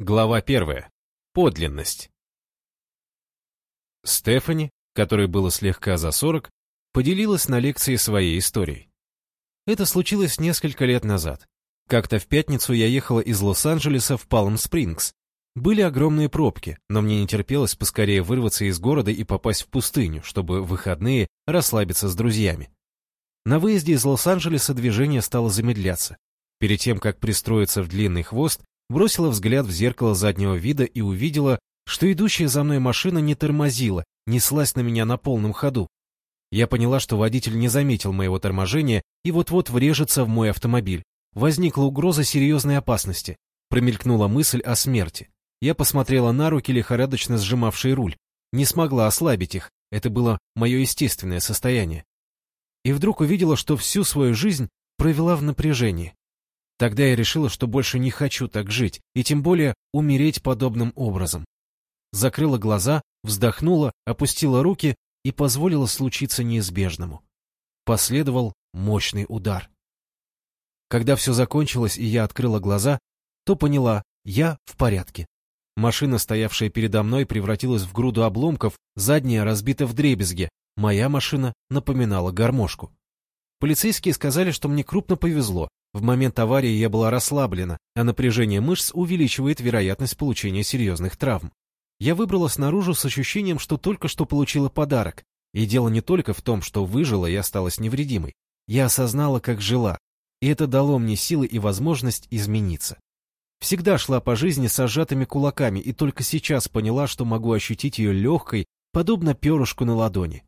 Глава первая. Подлинность. Стефани, которой было слегка за сорок, поделилась на лекции своей историей. Это случилось несколько лет назад. Как-то в пятницу я ехала из Лос-Анджелеса в Палм-Спрингс. Были огромные пробки, но мне не терпелось поскорее вырваться из города и попасть в пустыню, чтобы в выходные расслабиться с друзьями. На выезде из Лос-Анджелеса движение стало замедляться. Перед тем, как пристроиться в длинный хвост, бросила взгляд в зеркало заднего вида и увидела, что идущая за мной машина не тормозила, неслась на меня на полном ходу. Я поняла, что водитель не заметил моего торможения и вот-вот врежется в мой автомобиль. Возникла угроза серьезной опасности. Промелькнула мысль о смерти. Я посмотрела на руки, лихорадочно сжимавшие руль. Не смогла ослабить их, это было мое естественное состояние. И вдруг увидела, что всю свою жизнь провела в напряжении. Тогда я решила, что больше не хочу так жить, и тем более умереть подобным образом. Закрыла глаза, вздохнула, опустила руки и позволила случиться неизбежному. Последовал мощный удар. Когда все закончилось и я открыла глаза, то поняла, я в порядке. Машина, стоявшая передо мной, превратилась в груду обломков, задняя разбита в дребезге, моя машина напоминала гармошку. Полицейские сказали, что мне крупно повезло, в момент аварии я была расслаблена, а напряжение мышц увеличивает вероятность получения серьезных травм. Я выбралась наружу с ощущением, что только что получила подарок. И дело не только в том, что выжила и осталась невредимой. Я осознала, как жила, и это дало мне силы и возможность измениться. Всегда шла по жизни с сжатыми кулаками и только сейчас поняла, что могу ощутить ее легкой, подобно перышку на ладони.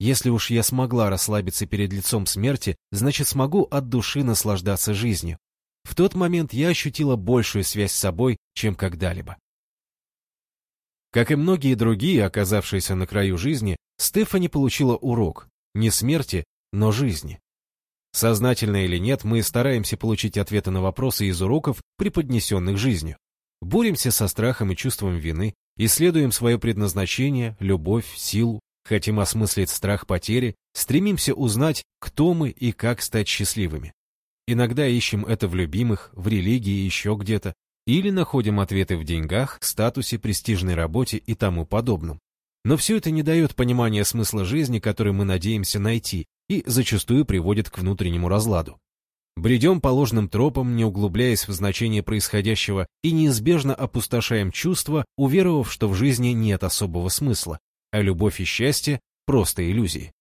Если уж я смогла расслабиться перед лицом смерти, значит смогу от души наслаждаться жизнью. В тот момент я ощутила большую связь с собой, чем когда-либо. Как и многие другие, оказавшиеся на краю жизни, Стефани получила урок не смерти, но жизни. Сознательно или нет, мы стараемся получить ответы на вопросы из уроков, преподнесенных жизнью. Боремся со страхом и чувством вины, исследуем свое предназначение, любовь, силу, Хотим осмыслить страх потери, стремимся узнать, кто мы и как стать счастливыми. Иногда ищем это в любимых, в религии еще где-то, или находим ответы в деньгах, статусе, престижной работе и тому подобном. Но все это не дает понимания смысла жизни, который мы надеемся найти, и зачастую приводит к внутреннему разладу. Бредем по ложным тропам, не углубляясь в значение происходящего, и неизбежно опустошаем чувства, уверовав, что в жизни нет особого смысла, а любовь и счастье – просто иллюзии.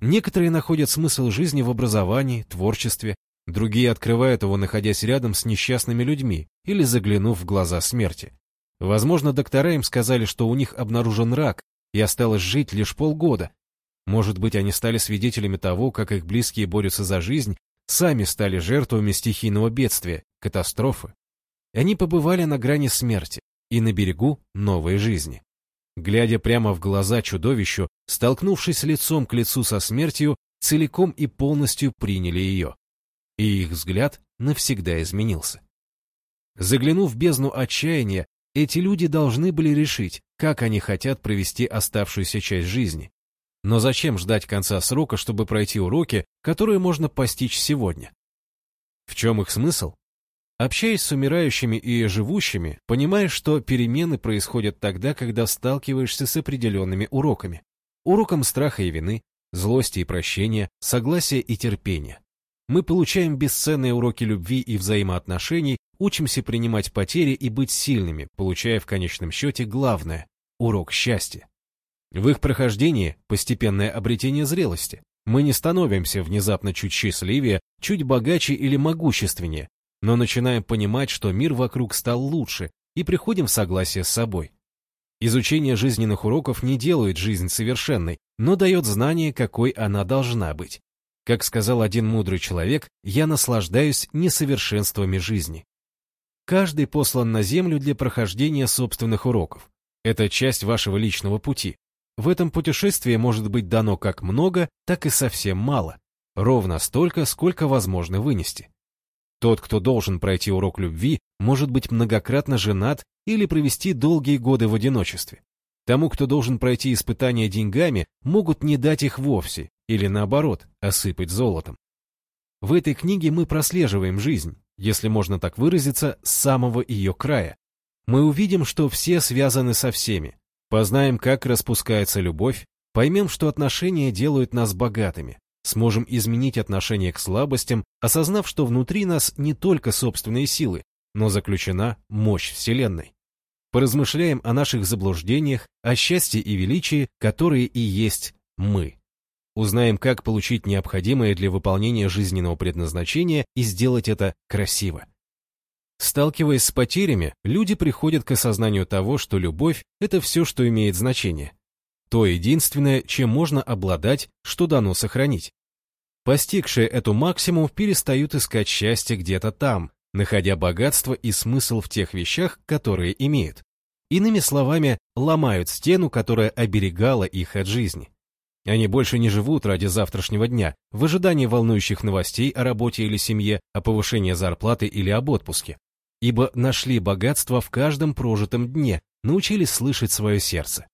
Некоторые находят смысл жизни в образовании, творчестве, другие открывают его, находясь рядом с несчастными людьми или заглянув в глаза смерти. Возможно, доктора им сказали, что у них обнаружен рак, и осталось жить лишь полгода. Может быть, они стали свидетелями того, как их близкие борются за жизнь, сами стали жертвами стихийного бедствия, катастрофы. Они побывали на грани смерти и на берегу новой жизни. Глядя прямо в глаза чудовищу, столкнувшись лицом к лицу со смертью, целиком и полностью приняли ее. И их взгляд навсегда изменился. Заглянув в бездну отчаяния, эти люди должны были решить, как они хотят провести оставшуюся часть жизни. Но зачем ждать конца срока, чтобы пройти уроки, которые можно постичь сегодня? В чем их смысл? Общаясь с умирающими и живущими, понимаешь, что перемены происходят тогда, когда сталкиваешься с определенными уроками. Уроком страха и вины, злости и прощения, согласия и терпения. Мы получаем бесценные уроки любви и взаимоотношений, учимся принимать потери и быть сильными, получая в конечном счете главное – урок счастья. В их прохождении – постепенное обретение зрелости. Мы не становимся внезапно чуть счастливее, чуть богаче или могущественнее, но начинаем понимать, что мир вокруг стал лучше, и приходим в согласие с собой. Изучение жизненных уроков не делает жизнь совершенной, но дает знание, какой она должна быть. Как сказал один мудрый человек, я наслаждаюсь несовершенствами жизни. Каждый послан на землю для прохождения собственных уроков. Это часть вашего личного пути. В этом путешествии может быть дано как много, так и совсем мало. Ровно столько, сколько возможно вынести. Тот, кто должен пройти урок любви, может быть многократно женат или провести долгие годы в одиночестве. Тому, кто должен пройти испытания деньгами, могут не дать их вовсе, или наоборот, осыпать золотом. В этой книге мы прослеживаем жизнь, если можно так выразиться, с самого ее края. мы увидим, что все связаны со всеми, познаем, как распускается любовь, поймем, что отношения делают нас богатыми, сможем изменить отношение к слабостям, осознав, что внутри нас не только собственные силы, но заключена мощь Вселенной. Поразмышляем о наших заблуждениях, о счастье и величии, которые и есть мы. Узнаем, как получить необходимое для выполнения жизненного предназначения и сделать это красиво. Сталкиваясь с потерями, люди приходят к осознанию того, что любовь – это все, что имеет значение. То единственное, чем можно обладать, что дано сохранить. Постигшие эту максимум перестают искать счастье где-то там, находя богатство и смысл в тех вещах, которые имеют. Иными словами, ломают стену, которая оберегала их от жизни. Они больше не живут ради завтрашнего дня, в ожидании волнующих новостей о работе или семье, о повышении зарплаты или об отпуске ибо нашли богатство в каждом прожитом дне, научились слышать свое сердце.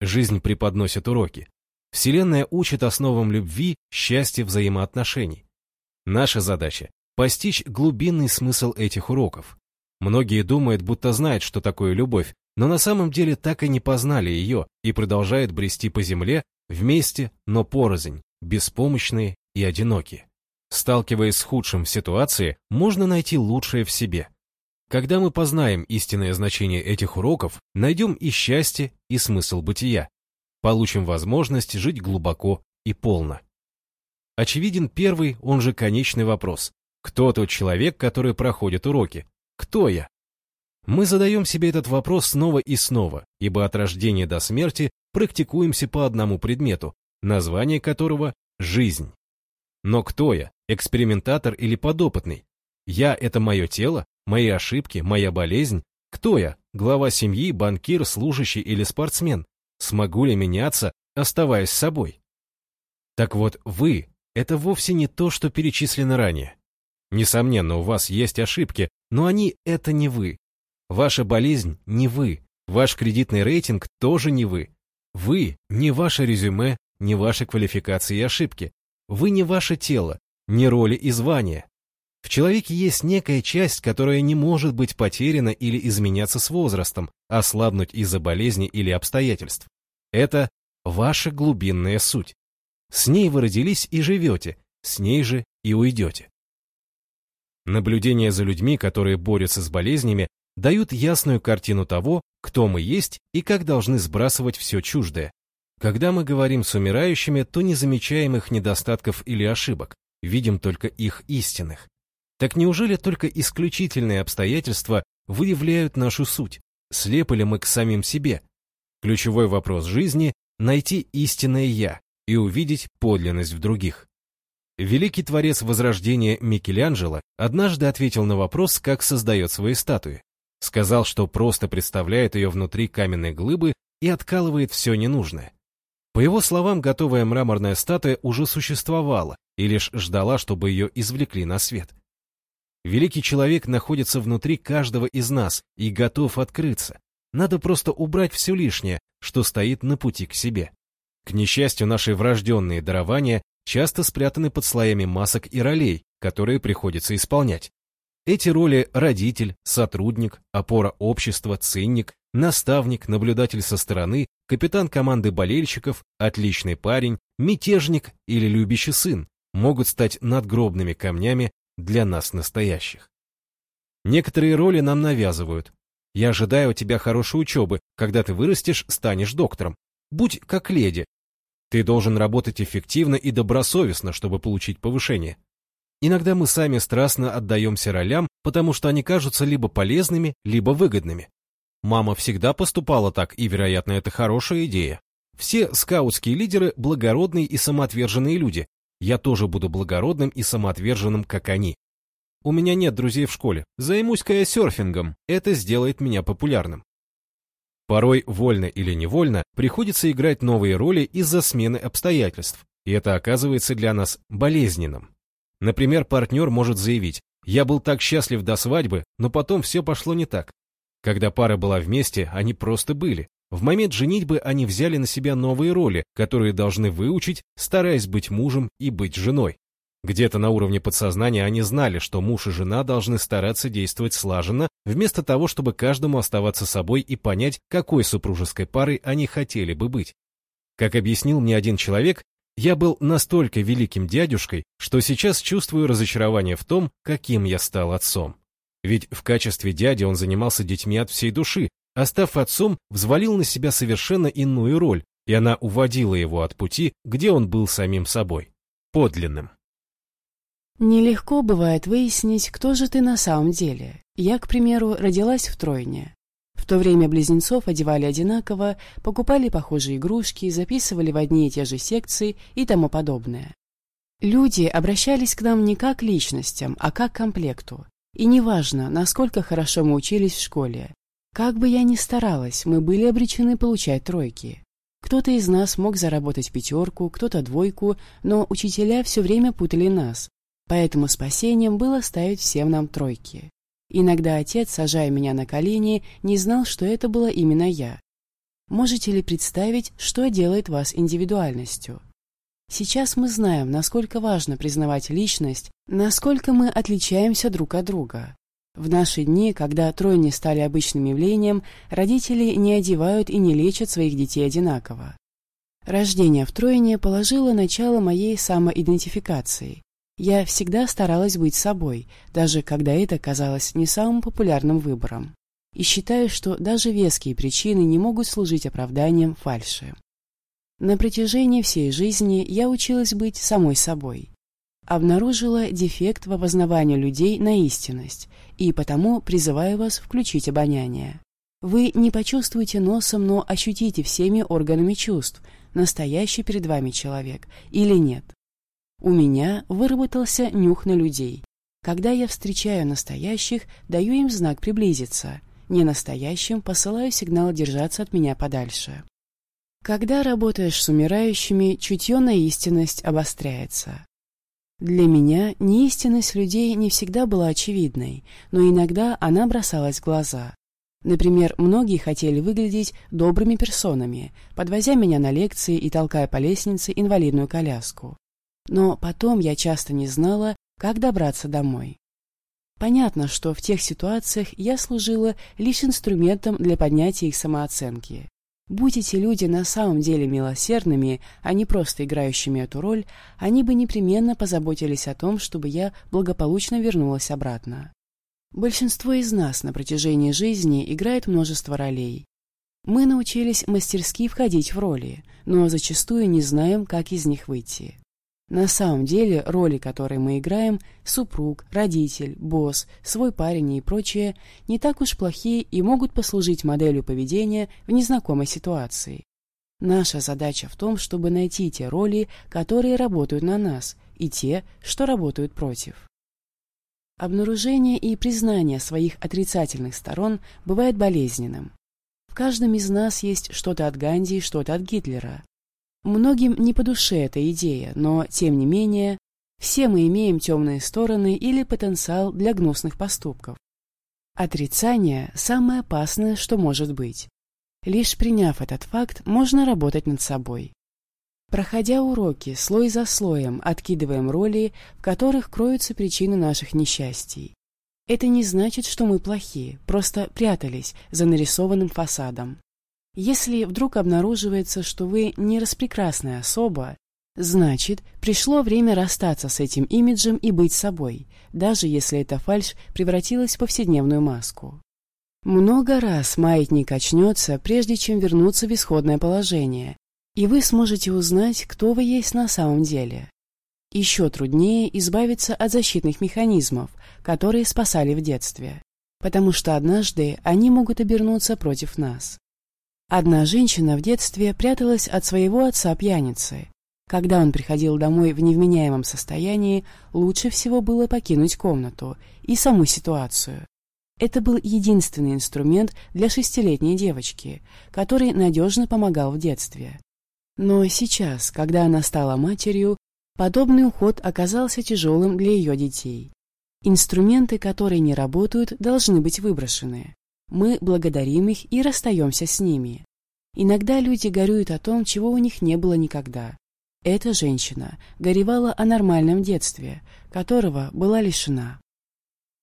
Жизнь преподносит уроки. Вселенная учит основам любви, счастья, взаимоотношений. Наша задача – постичь глубинный смысл этих уроков. Многие думают, будто знают, что такое любовь, но на самом деле так и не познали ее и продолжают брести по земле вместе, но порознь, беспомощные и одинокие. Сталкиваясь с худшим в ситуации, можно найти лучшее в себе – когда мы познаем истинное значение этих уроков, найдем и счастье, и смысл бытия. Получим возможность жить глубоко и полно. Очевиден первый, он же конечный вопрос. Кто тот человек, который проходит уроки? Кто я? Мы задаем себе этот вопрос снова и снова, ибо от рождения до смерти практикуемся по одному предмету, название которого – жизнь. Но кто я, экспериментатор или подопытный? Я – это мое тело, Мои ошибки, моя болезнь? Кто я? Глава семьи, банкир, служащий или спортсмен? Смогу ли меняться, оставаясь собой? Так вот, вы — это вовсе не то, что перечислено ранее. Несомненно, у вас есть ошибки, но они — это не вы. Ваша болезнь — не вы. Ваш кредитный рейтинг тоже не вы. Вы — не ваше резюме, не ваши квалификации и ошибки. Вы не ваше тело, не роли и звания. В человеке есть некая часть, которая не может быть потеряна или изменяться с возрастом, ослабнуть из-за болезни или обстоятельств. Это ваша глубинная суть. С ней вы родились и живете, с ней же и уйдете. Наблюдения за людьми, которые борются с болезнями, дают ясную картину того, кто мы есть и как должны сбрасывать все чуждое. Когда мы говорим с умирающими, то не замечаем их недостатков или ошибок, видим только их истинных. Так неужели только исключительные обстоятельства выявляют нашу суть? Слепы ли мы к самим себе? Ключевой вопрос жизни – найти истинное «я» и увидеть подлинность в других. Великий творец Возрождения Микеланджело однажды ответил на вопрос, как создает свои статуи. Сказал, что просто представляет ее внутри каменной глыбы и откалывает все ненужное. По его словам, готовая мраморная статуя уже существовала и лишь ждала, чтобы ее извлекли на свет. Великий человек находится внутри каждого из нас и готов открыться. Надо просто убрать все лишнее, что стоит на пути к себе. К несчастью, наши врожденные дарования часто спрятаны под слоями масок и ролей, которые приходится исполнять. Эти роли – родитель, сотрудник, опора общества, ценник, наставник, наблюдатель со стороны, капитан команды болельщиков, отличный парень, мятежник или любящий сын – могут стать надгробными камнями для нас настоящих. Некоторые роли нам навязывают. Я ожидаю от тебя хорошей учебы, когда ты вырастешь, станешь доктором. Будь как леди. Ты должен работать эффективно и добросовестно, чтобы получить повышение. Иногда мы сами страстно отдаемся ролям, потому что они кажутся либо полезными, либо выгодными. Мама всегда поступала так, и, вероятно, это хорошая идея. Все скаутские лидеры – благородные и самоотверженные люди, я тоже буду благородным и самоотверженным, как они. У меня нет друзей в школе. Займусь-ка я серфингом. Это сделает меня популярным. Порой, вольно или невольно, приходится играть новые роли из-за смены обстоятельств, и это оказывается для нас болезненным. Например, партнер может заявить, «Я был так счастлив до свадьбы, но потом все пошло не так». Когда пара была вместе, они просто были. В момент женитьбы они взяли на себя новые роли, которые должны выучить, стараясь быть мужем и быть женой. Где-то на уровне подсознания они знали, что муж и жена должны стараться действовать слаженно, вместо того, чтобы каждому оставаться собой и понять, какой супружеской парой они хотели бы быть. Как объяснил мне один человек, я был настолько великим дядюшкой, что сейчас чувствую разочарование в том, каким я стал отцом. Ведь в качестве дяди он занимался детьми от всей души, а отцом, взвалил на себя совершенно иную роль, и она уводила его от пути, где он был самим собой, подлинным. Нелегко бывает выяснить, кто же ты на самом деле. Я, к примеру, родилась в Тройне. В то время близнецов одевали одинаково, покупали похожие игрушки, записывали в одни и те же секции и тому подобное. Люди обращались к нам не как личностям, а как комплекту. И неважно, насколько хорошо мы учились в школе. Как бы я ни старалась, мы были обречены получать тройки. Кто-то из нас мог заработать пятерку, кто-то двойку, но учителя все время путали нас, Поэтому спасением было ставить всем нам тройки. Иногда отец, сажая меня на колени, не знал, что это была именно я. Можете ли представить, что делает вас индивидуальностью? Сейчас мы знаем, насколько важно признавать личность, насколько мы отличаемся друг от друга. В наши дни, когда тройни стали обычным явлением, родители не одевают и не лечат своих детей одинаково. Рождение в тройне положило начало моей самоидентификации. Я всегда старалась быть собой, даже когда это казалось не самым популярным выбором. И считаю, что даже веские причины не могут служить оправданием фальши. На протяжении всей жизни я училась быть самой собой. Обнаружила дефект в опознавании людей на истинность, и потому призываю вас включить обоняние. Вы не почувствуете носом, но ощутите всеми органами чувств, настоящий перед вами человек или нет. У меня выработался нюх на людей. Когда я встречаю настоящих, даю им знак приблизиться. Не настоящим посылаю сигнал держаться от меня подальше. Когда работаешь с умирающими, чутье на истинность обостряется. Для меня неистинность людей не всегда была очевидной, но иногда она бросалась в глаза. Например, многие хотели выглядеть добрыми персонами, подвозя меня на лекции и толкая по лестнице инвалидную коляску но потом я часто не знала, как добраться домой. Понятно, что в тех ситуациях я служила лишь инструментом для поднятия их самооценки. Будь эти люди на самом деле милосердными, а не просто играющими эту роль, они бы непременно позаботились о том, чтобы я благополучно вернулась обратно. Большинство из нас на протяжении жизни играет множество ролей. Мы научились мастерски входить в роли, но зачастую не знаем, как из них выйти. На самом деле роли, которые мы играем, супруг, родитель, босс, свой парень и прочее, не так уж плохие и могут послужить моделью поведения в незнакомой ситуации. Наша задача в том, чтобы найти те роли, которые работают на нас, и те, что работают против. Обнаружение и признание своих отрицательных сторон бывает болезненным. В каждом из нас есть что-то от Ганди и что-то от Гитлера. Многим не по душе эта идея, но, тем не менее, все мы имеем темные стороны или потенциал для гнусных поступков. Отрицание – самое опасное, что может быть. Лишь приняв этот факт, можно работать над собой. Проходя уроки, слой за слоем откидываем роли, в которых кроются причины наших несчастий. Это не значит, что мы плохие, просто прятались за нарисованным фасадом. Если вдруг обнаруживается, что вы не распрекрасная особа, значит, пришло время расстаться с этим имиджем и быть собой, даже если эта фальшь превратилась в повседневную маску. Много раз маятник очнется, прежде чем вернуться в исходное положение, и вы сможете узнать, кто вы есть на самом деле. Еще труднее избавиться от защитных механизмов, которые спасали в детстве, потому что однажды они могут обернуться против нас. Одна женщина в детстве пряталась от своего отца-пьяницы. Когда он приходил домой в невменяемом состоянии, лучше всего было покинуть комнату и саму ситуацию. Это был единственный инструмент для шестилетней девочки, который надежно помогал в детстве. Но сейчас, когда она стала матерью, подобный уход оказался тяжелым для ее детей. Инструменты, которые не работают, должны быть выброшены. Мы благодарим их и расстаемся с ними. Иногда люди горюют о том, чего у них не было никогда. Эта женщина горевала о нормальном детстве, которого была лишена.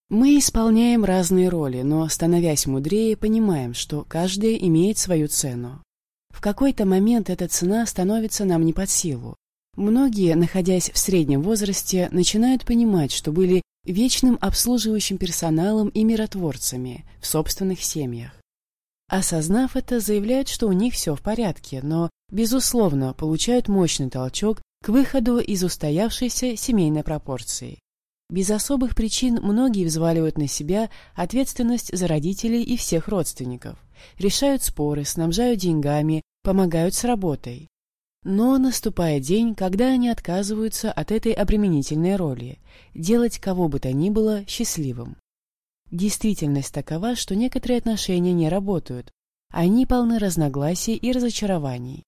Мы исполняем разные роли, но, становясь мудрее, понимаем, что каждая имеет свою цену. В какой-то момент эта цена становится нам не под силу. Многие, находясь в среднем возрасте, начинают понимать, что были вечным обслуживающим персоналом и миротворцами в собственных семьях. Осознав это, заявляют, что у них все в порядке, но, безусловно, получают мощный толчок к выходу из устоявшейся семейной пропорции. Без особых причин многие взваливают на себя ответственность за родителей и всех родственников, решают споры, снабжают деньгами, помогают с работой. Но наступает день, когда они отказываются от этой обременительной роли – делать кого бы то ни было счастливым. Действительность такова, что некоторые отношения не работают, они полны разногласий и разочарований.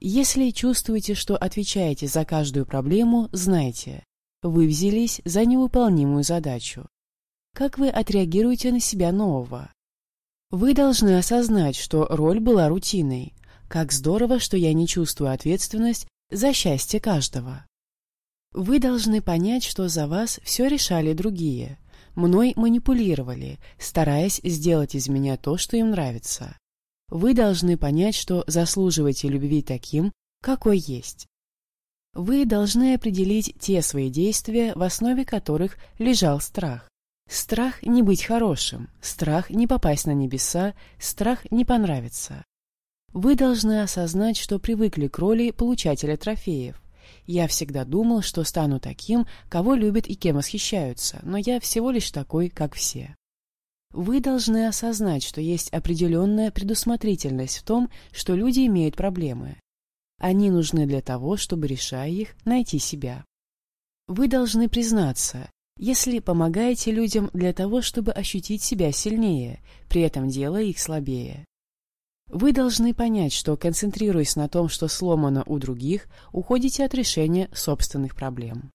Если чувствуете, что отвечаете за каждую проблему, знайте, вы взялись за невыполнимую задачу. Как вы отреагируете на себя нового? Вы должны осознать, что роль была рутиной. Как здорово, что я не чувствую ответственность за счастье каждого. Вы должны понять, что за вас все решали другие. Мной манипулировали, стараясь сделать из меня то, что им нравится. Вы должны понять, что заслуживаете любви таким, какой есть. Вы должны определить те свои действия, в основе которых лежал страх. Страх не быть хорошим, страх не попасть на небеса, страх не понравиться. Вы должны осознать, что привыкли к роли получателя трофеев. Я всегда думал, что стану таким, кого любят и кем восхищаются, но я всего лишь такой, как все. Вы должны осознать, что есть определенная предусмотрительность в том, что люди имеют проблемы. Они нужны для того, чтобы, решая их, найти себя. Вы должны признаться, если помогаете людям для того, чтобы ощутить себя сильнее, при этом делая их слабее. Вы должны понять, что, концентрируясь на том, что сломано у других, уходите от решения собственных проблем.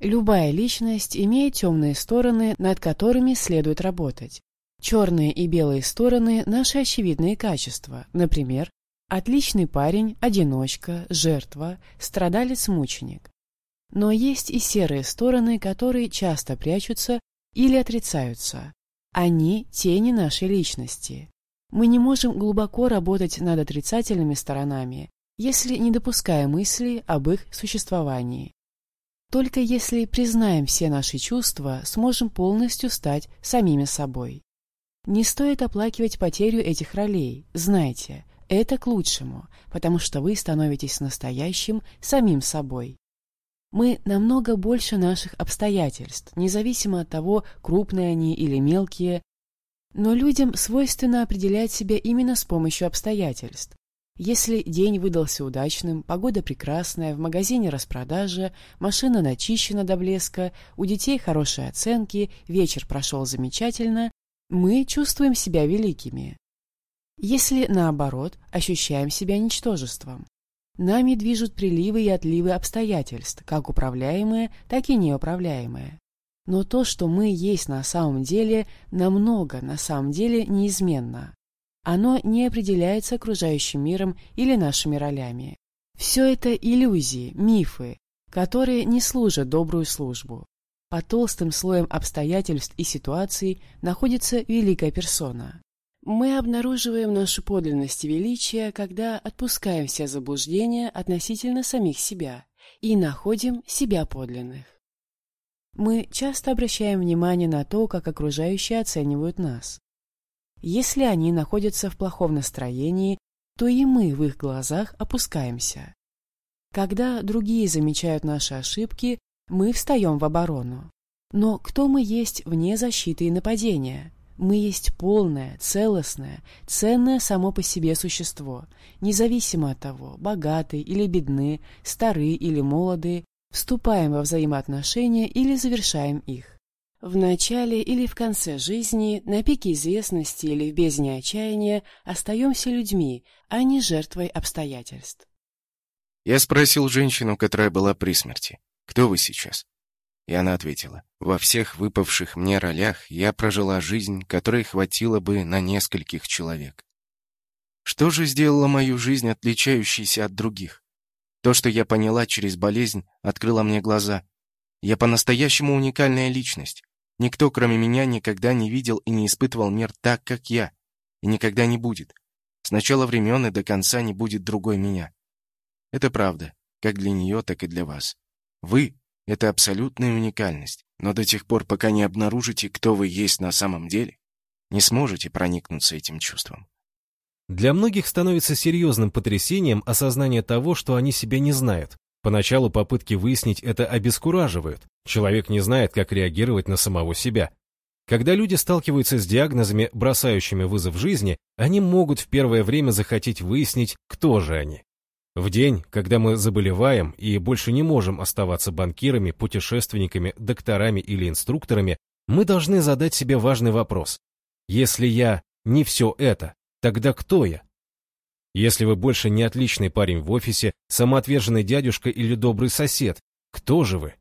Любая личность имеет темные стороны, над которыми следует работать. Черные и белые стороны – наши очевидные качества, например, Отличный парень, одиночка, жертва, страдалец-мученик. Но есть и серые стороны, которые часто прячутся или отрицаются. Они – тени нашей личности. Мы не можем глубоко работать над отрицательными сторонами, если не допуская мысли об их существовании. Только если признаем все наши чувства, сможем полностью стать самими собой. Не стоит оплакивать потерю этих ролей, знайте, это к лучшему, потому что вы становитесь настоящим самим собой. Мы намного больше наших обстоятельств, независимо от того, крупные они или мелкие, но людям свойственно определять себя именно с помощью обстоятельств. Если день выдался удачным, погода прекрасная, в магазине распродажа, машина начищена до блеска, у детей хорошие оценки, вечер прошел замечательно, мы чувствуем себя великими. Если, наоборот, ощущаем себя ничтожеством. Нами движут приливы и отливы обстоятельств, как управляемые, так и неуправляемые. Но то, что мы есть на самом деле, намного на самом деле неизменно. Оно не определяется окружающим миром или нашими ролями. Все это иллюзии, мифы, которые не служат добрую службу. По толстым слоям обстоятельств и ситуаций находится великая персона. Мы обнаруживаем нашу подлинность и величие, когда отпускаем все заблуждения относительно самих себя и находим себя подлинных. Мы часто обращаем внимание на то, как окружающие оценивают нас. Если они находятся в плохом настроении, то и мы в их глазах опускаемся. Когда другие замечают наши ошибки, мы встаем в оборону. Но кто мы есть вне защиты и нападения? Мы есть полное, целостное, ценное само по себе существо, независимо от того, богаты или бедны, стары или молоды, вступаем во взаимоотношения или завершаем их. В начале или в конце жизни, на пике известности или в бездне отчаяния остаемся людьми, а не жертвой обстоятельств. Я спросил женщину, которая была при смерти, «Кто вы сейчас?» И она ответила, «Во всех выпавших мне ролях я прожила жизнь, которой хватило бы на нескольких человек. Что же сделало мою жизнь отличающейся от других? То, что я поняла через болезнь, открыло мне глаза. Я по-настоящему уникальная личность. Никто, кроме меня, никогда не видел и не испытывал мир так, как я. И никогда не будет. С начала времен и до конца не будет другой меня. Это правда, как для нее, так и для вас. Вы — это абсолютная уникальность, но до тех пор, пока не обнаружите, кто вы есть на самом деле, не сможете проникнуться этим чувством. Для многих становится серьезным потрясением осознание того, что они себя не знают. Поначалу попытки выяснить это обескураживают. Человек не знает, как реагировать на самого себя. Когда люди сталкиваются с диагнозами, бросающими вызов жизни, они могут в первое время захотеть выяснить, кто же они. В день, когда мы заболеваем и больше не можем оставаться банкирами, путешественниками, докторами или инструкторами, мы должны задать себе важный вопрос. Если я не все это, тогда кто я? Если вы больше не отличный парень в офисе, самоотверженный дядюшка или добрый сосед, кто же вы?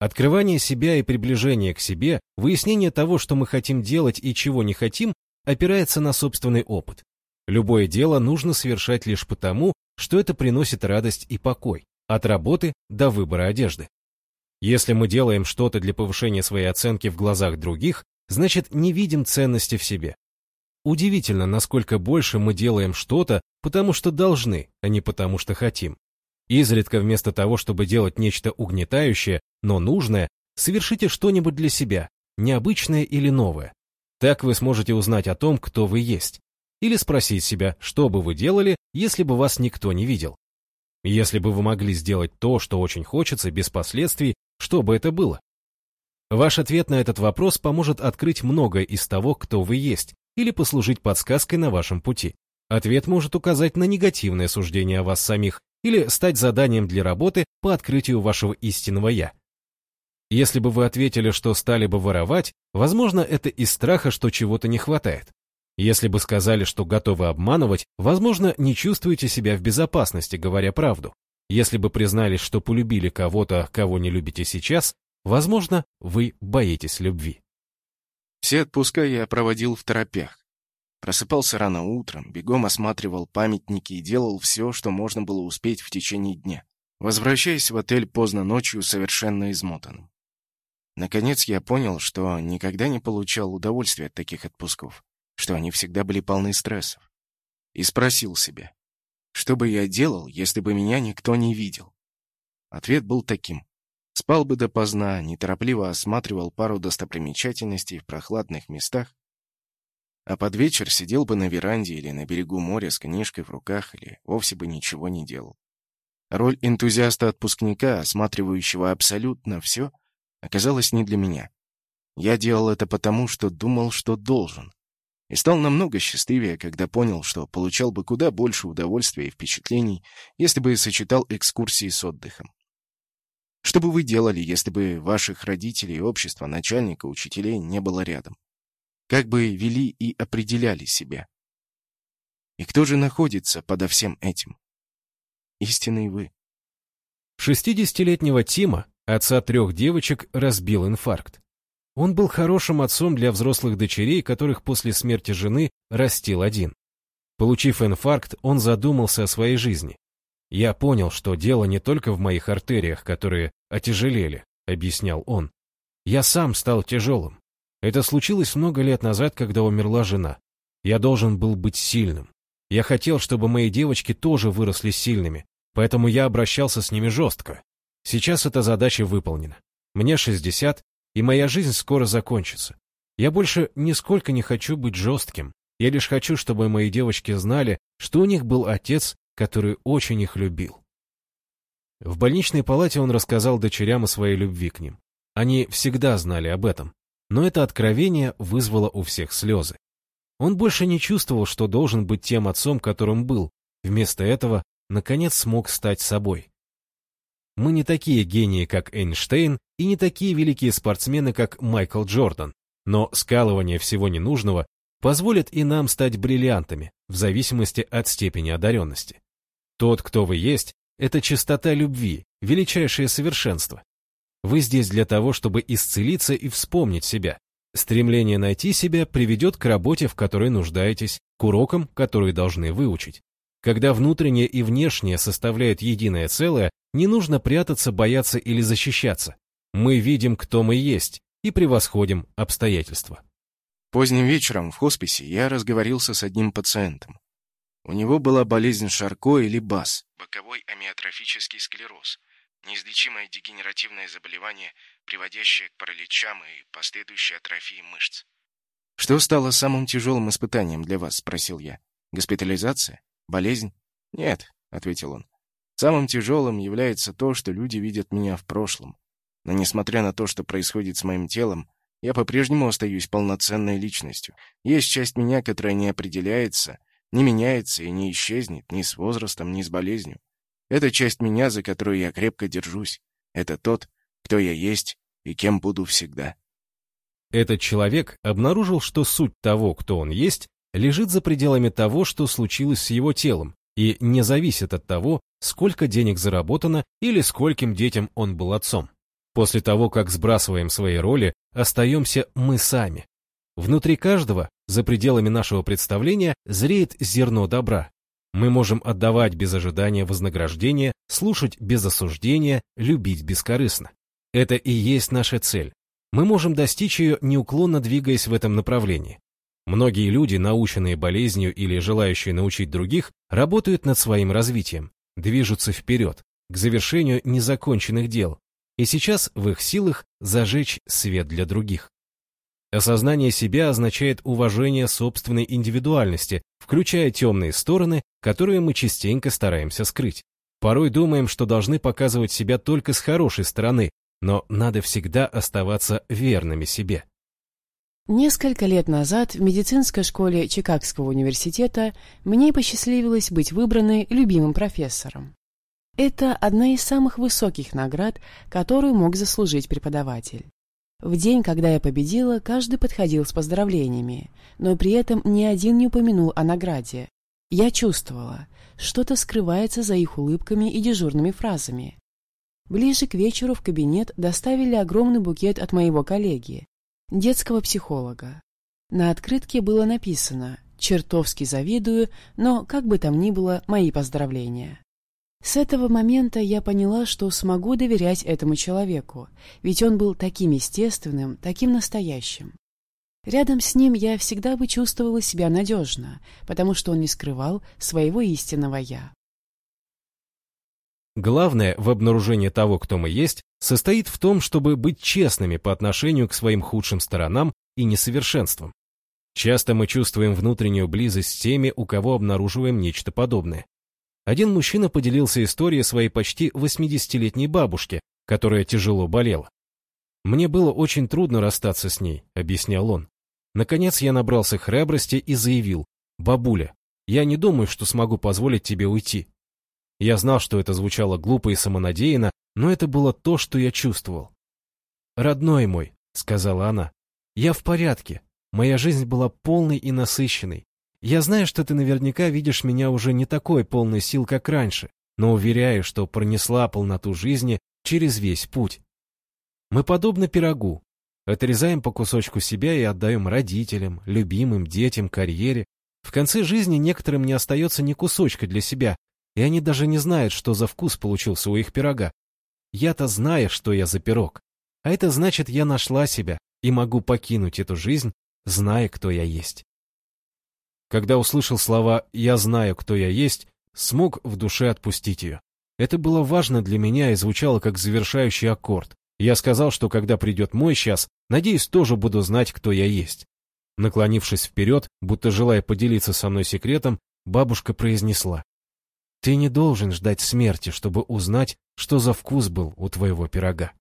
Открывание себя и приближение к себе, выяснение того, что мы хотим делать и чего не хотим, опирается на собственный опыт. Любое дело нужно совершать лишь потому, что это приносит радость и покой, от работы до выбора одежды. Если мы делаем что-то для повышения своей оценки в глазах других, значит не видим ценности в себе. Удивительно, насколько больше мы делаем что-то, потому что должны, а не потому что хотим. Изредка вместо того, чтобы делать нечто угнетающее, но нужное, совершите что-нибудь для себя, необычное или новое. Так вы сможете узнать о том, кто вы есть. Или спросить себя, что бы вы делали, если бы вас никто не видел. Если бы вы могли сделать то, что очень хочется, без последствий, что бы это было? Ваш ответ на этот вопрос поможет открыть многое из того, кто вы есть, или послужить подсказкой на вашем пути. Ответ может указать на негативное суждение о вас самих или стать заданием для работы по открытию вашего истинного «я». Если бы вы ответили, что стали бы воровать, возможно, это из страха, что чего-то не хватает. Если бы сказали, что готовы обманывать, возможно, не чувствуете себя в безопасности, говоря правду. Если бы признались, что полюбили кого-то, кого не любите сейчас, возможно, вы боитесь любви. Все отпуска я проводил в торопях. Просыпался рано утром, бегом осматривал памятники и делал все, что можно было успеть в течение дня, возвращаясь в отель поздно ночью совершенно измотанным. Наконец я понял, что никогда не получал удовольствия от таких отпусков что они всегда были полны стрессов. И спросил себя, что бы я делал, если бы меня никто не видел? Ответ был таким. Спал бы допоздна, неторопливо осматривал пару достопримечательностей в прохладных местах, а под вечер сидел бы на веранде или на берегу моря с книжкой в руках или вовсе бы ничего не делал. Роль энтузиаста-отпускника, осматривающего абсолютно все, оказалась не для меня. Я делал это потому, что думал, что должен. И стал намного счастливее, когда понял, что получал бы куда больше удовольствия и впечатлений, если бы сочетал экскурсии с отдыхом. Что бы вы делали, если бы ваших родителей, общества, начальника, учителей не было рядом? Как бы вели и определяли себя? И кто же находится подо всем этим? Истинный вы. 60-летнего Тима, отца трех девочек, разбил инфаркт. Он был хорошим отцом для взрослых дочерей, которых после смерти жены растил один. Получив инфаркт, он задумался о своей жизни. «Я понял, что дело не только в моих артериях, которые отяжелели», — объяснял он. «Я сам стал тяжелым. Это случилось много лет назад, когда умерла жена. Я должен был быть сильным. Я хотел, чтобы мои девочки тоже выросли сильными, поэтому я обращался с ними жестко. Сейчас эта задача выполнена. Мне 60, и моя жизнь скоро закончится. Я больше нисколько не хочу быть жестким. Я лишь хочу, чтобы мои девочки знали, что у них был отец, который очень их любил. В больничной палате он рассказал дочерям о своей любви к ним. Они всегда знали об этом, но это откровение вызвало у всех слезы. Он больше не чувствовал, что должен быть тем отцом, которым был. Вместо этого, наконец, смог стать собой. Мы не такие гении, как Эйнштейн, и не такие великие спортсмены, как Майкл Джордан, но скалывание всего ненужного позволит и нам стать бриллиантами, в зависимости от степени одаренности. Тот, кто вы есть, это чистота любви, величайшее совершенство. Вы здесь для того, чтобы исцелиться и вспомнить себя. Стремление найти себя приведет к работе, в которой нуждаетесь, к урокам, которые должны выучить. Когда внутреннее и внешнее составляют единое целое, не нужно прятаться, бояться или защищаться. Мы видим, кто мы есть, и превосходим обстоятельства. Поздним вечером в хосписе я разговорился с одним пациентом. У него была болезнь Шарко или БАС, боковой амиотрофический склероз, неизлечимое дегенеративное заболевание, приводящее к параличам и последующей атрофии мышц. «Что стало самым тяжелым испытанием для вас?» — спросил я. «Госпитализация? Болезнь?» «Нет», — ответил он. «Самым тяжелым является то, что люди видят меня в прошлом. Но несмотря на то, что происходит с моим телом, я по-прежнему остаюсь полноценной личностью. Есть часть меня, которая не определяется, не меняется и не исчезнет ни с возрастом, ни с болезнью. Это часть меня, за которую я крепко держусь. Это тот, кто я есть и кем буду всегда. Этот человек обнаружил, что суть того, кто он есть, лежит за пределами того, что случилось с его телом, и не зависит от того, сколько денег заработано или скольким детям он был отцом. После того, как сбрасываем свои роли, остаемся мы сами. Внутри каждого, за пределами нашего представления, зреет зерно добра. Мы можем отдавать без ожидания вознаграждения, слушать без осуждения, любить бескорыстно. Это и есть наша цель. Мы можем достичь ее, неуклонно двигаясь в этом направлении. Многие люди, наученные болезнью или желающие научить других, работают над своим развитием, движутся вперед, к завершению незаконченных дел, и сейчас в их силах зажечь свет для других. Осознание себя означает уважение собственной индивидуальности, включая темные стороны, которые мы частенько стараемся скрыть. Порой думаем, что должны показывать себя только с хорошей стороны, но надо всегда оставаться верными себе. Несколько лет назад в медицинской школе Чикагского университета мне посчастливилось быть выбранной любимым профессором. Это одна из самых высоких наград, которую мог заслужить преподаватель. В день, когда я победила, каждый подходил с поздравлениями, но при этом ни один не упомянул о награде. Я чувствовала, что-то скрывается за их улыбками и дежурными фразами. Ближе к вечеру в кабинет доставили огромный букет от моего коллеги, детского психолога. На открытке было написано «Чертовски завидую, но, как бы там ни было, мои поздравления». С этого момента я поняла, что смогу доверять этому человеку, ведь он был таким естественным, таким настоящим. Рядом с ним я всегда бы чувствовала себя надежно, потому что он не скрывал своего истинного «я». Главное в обнаружении того, кто мы есть, состоит в том, чтобы быть честными по отношению к своим худшим сторонам и несовершенствам. Часто мы чувствуем внутреннюю близость с теми, у кого обнаруживаем нечто подобное. Один мужчина поделился историей своей почти 80-летней бабушки, которая тяжело болела. «Мне было очень трудно расстаться с ней», — объяснял он. Наконец я набрался храбрости и заявил, «Бабуля, я не думаю, что смогу позволить тебе уйти». Я знал, что это звучало глупо и самонадеянно, но это было то, что я чувствовал. «Родной мой», — сказала она, — «я в порядке. Моя жизнь была полной и насыщенной. Я знаю, что ты наверняка видишь меня уже не такой полной сил, как раньше, но уверяю, что пронесла полноту жизни через весь путь. Мы подобны пирогу. Отрезаем по кусочку себя и отдаем родителям, любимым, детям, карьере. В конце жизни некоторым не остается ни кусочка для себя, и они даже не знают, что за вкус получился у их пирога. Я-то знаю, что я за пирог. А это значит, я нашла себя и могу покинуть эту жизнь, зная, кто я есть. Когда услышал слова «я знаю, кто я есть», смог в душе отпустить ее. Это было важно для меня и звучало как завершающий аккорд. Я сказал, что когда придет мой час, надеюсь, тоже буду знать, кто я есть. Наклонившись вперед, будто желая поделиться со мной секретом, бабушка произнесла. «Ты не должен ждать смерти, чтобы узнать, что за вкус был у твоего пирога».